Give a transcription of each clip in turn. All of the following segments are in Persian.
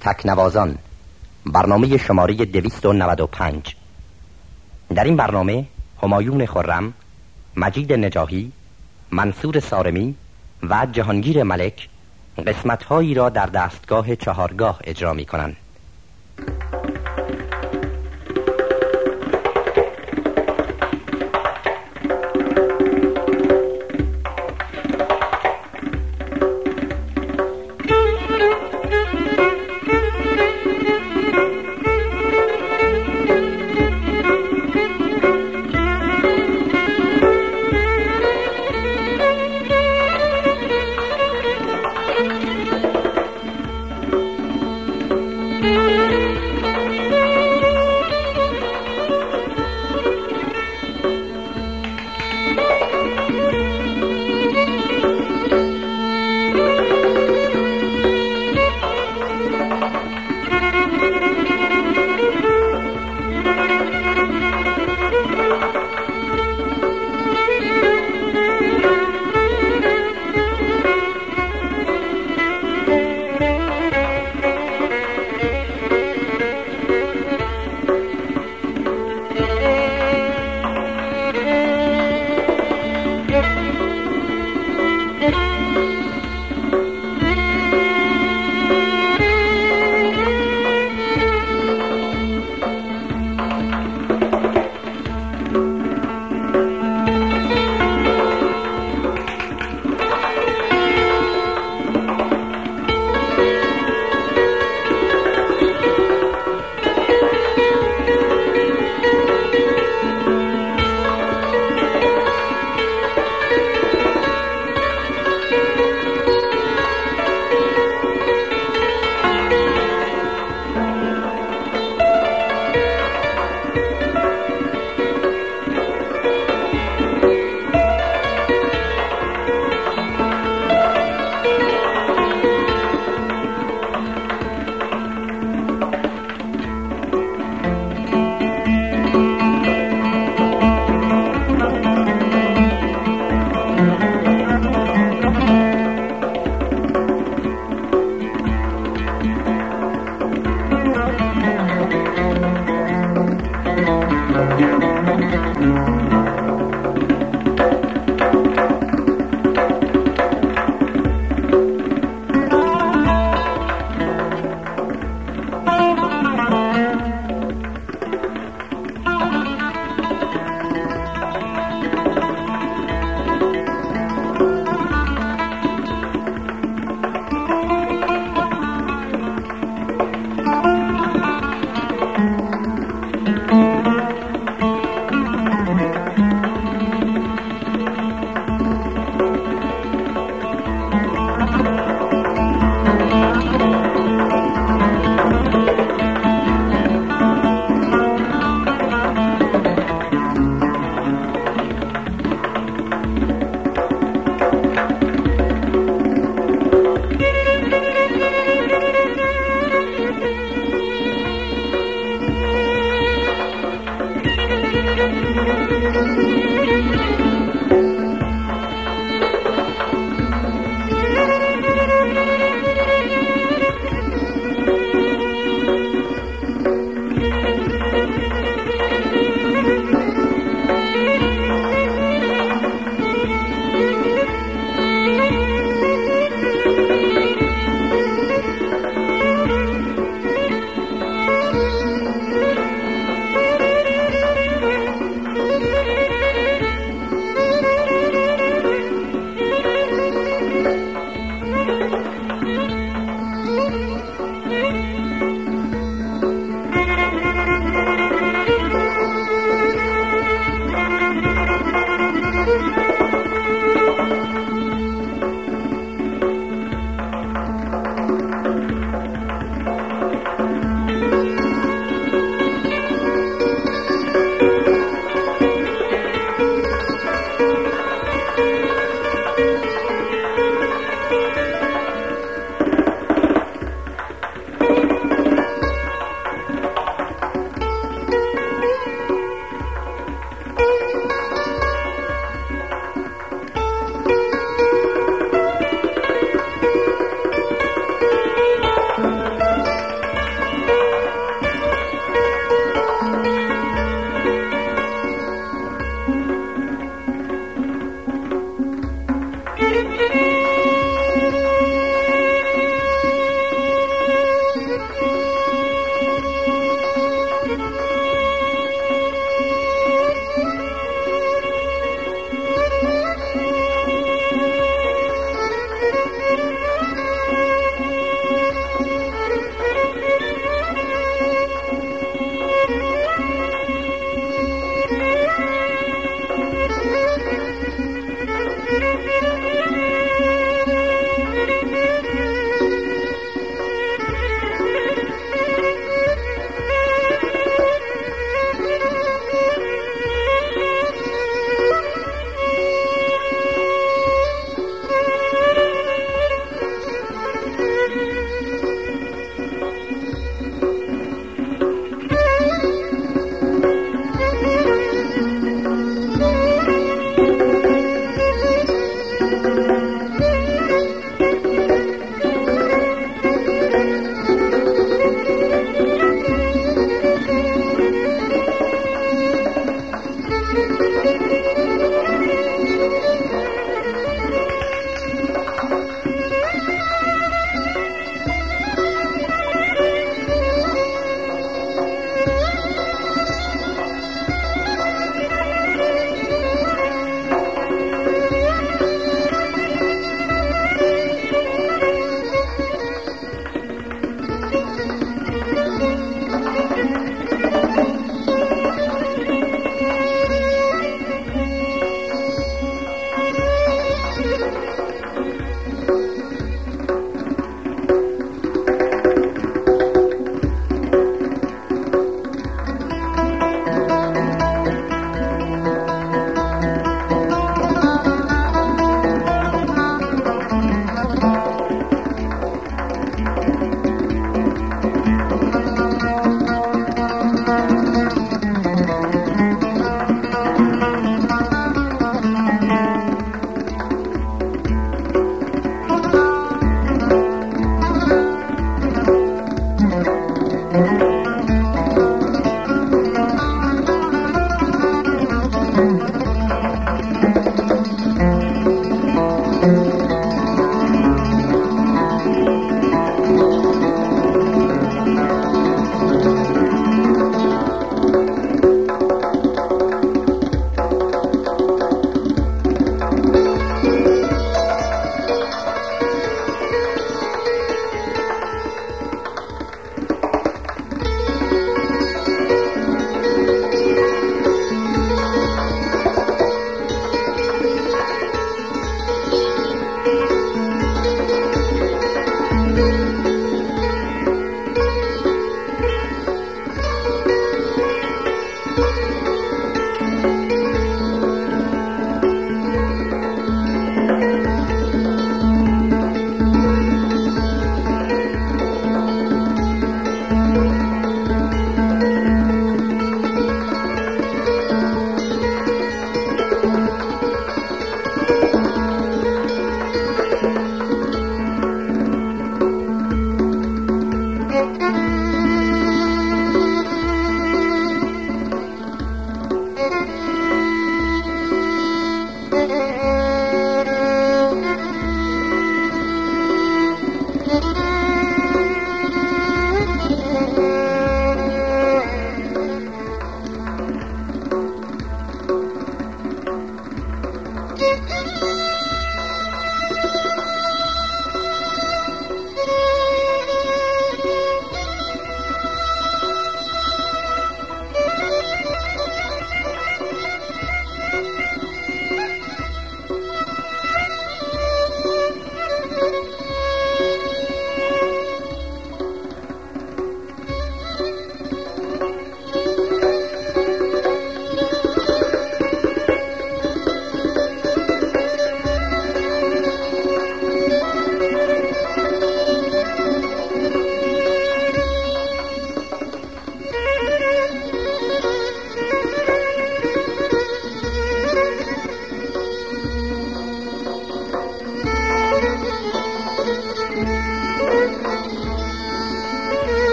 تکنوازان. برنامه شماره 295 در این برنامه همایون خرم مجید نجاهی منصور سارمی و جهانگیر ملک قسمتهایی را در دستگاه چهارگاه اجرا می کنند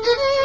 Mm-hmm.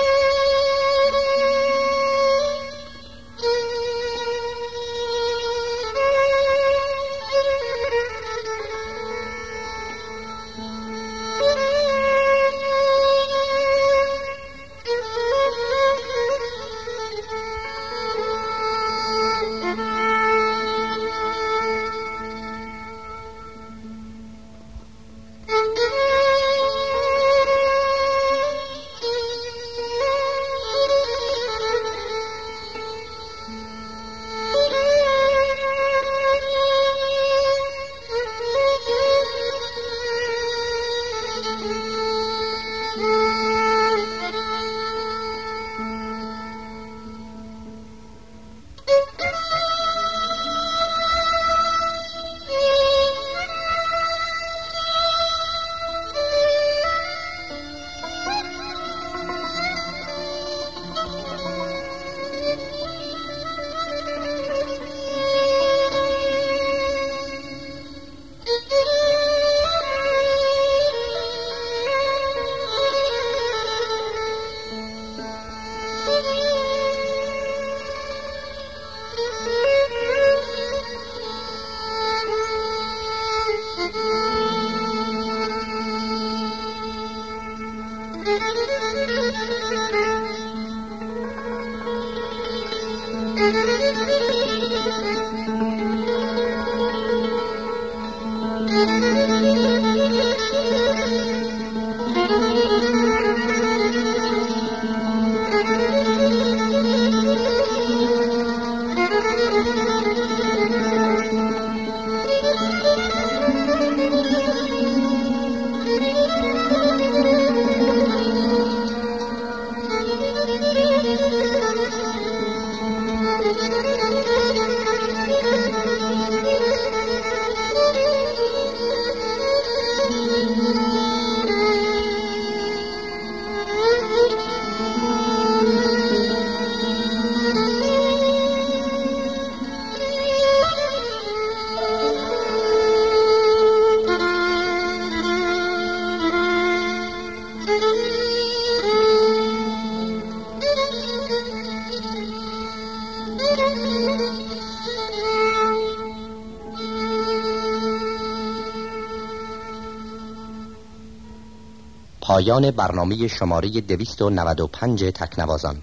پایان برنامه شماره 295 تکنوازان.